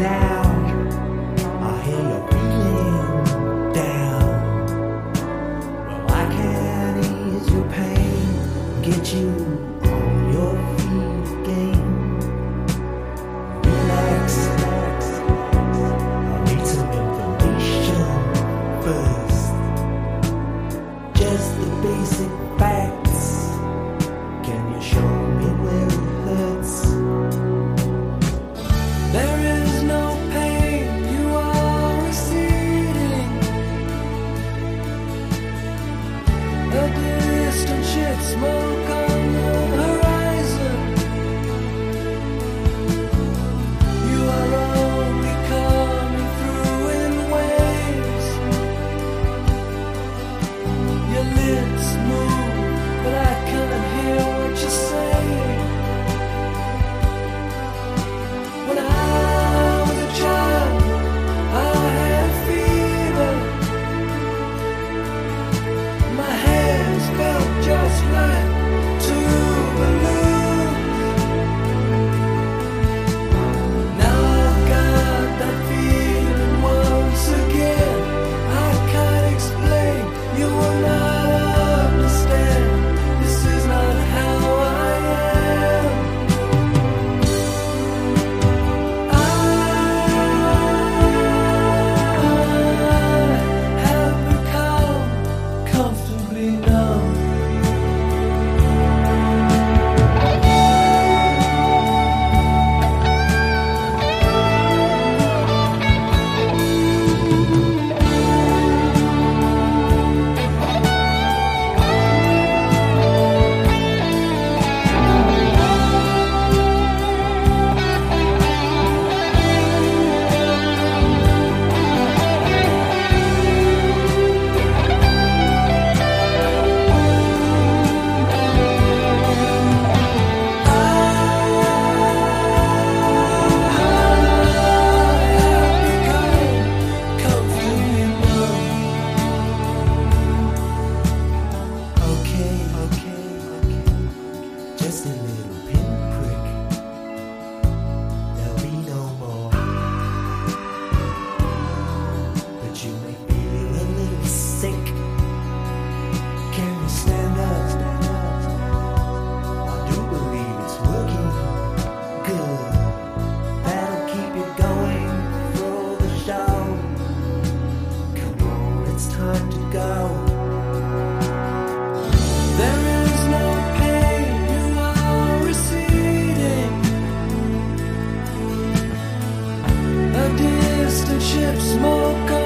now. A distant shit smoke on the distant ships smoke up.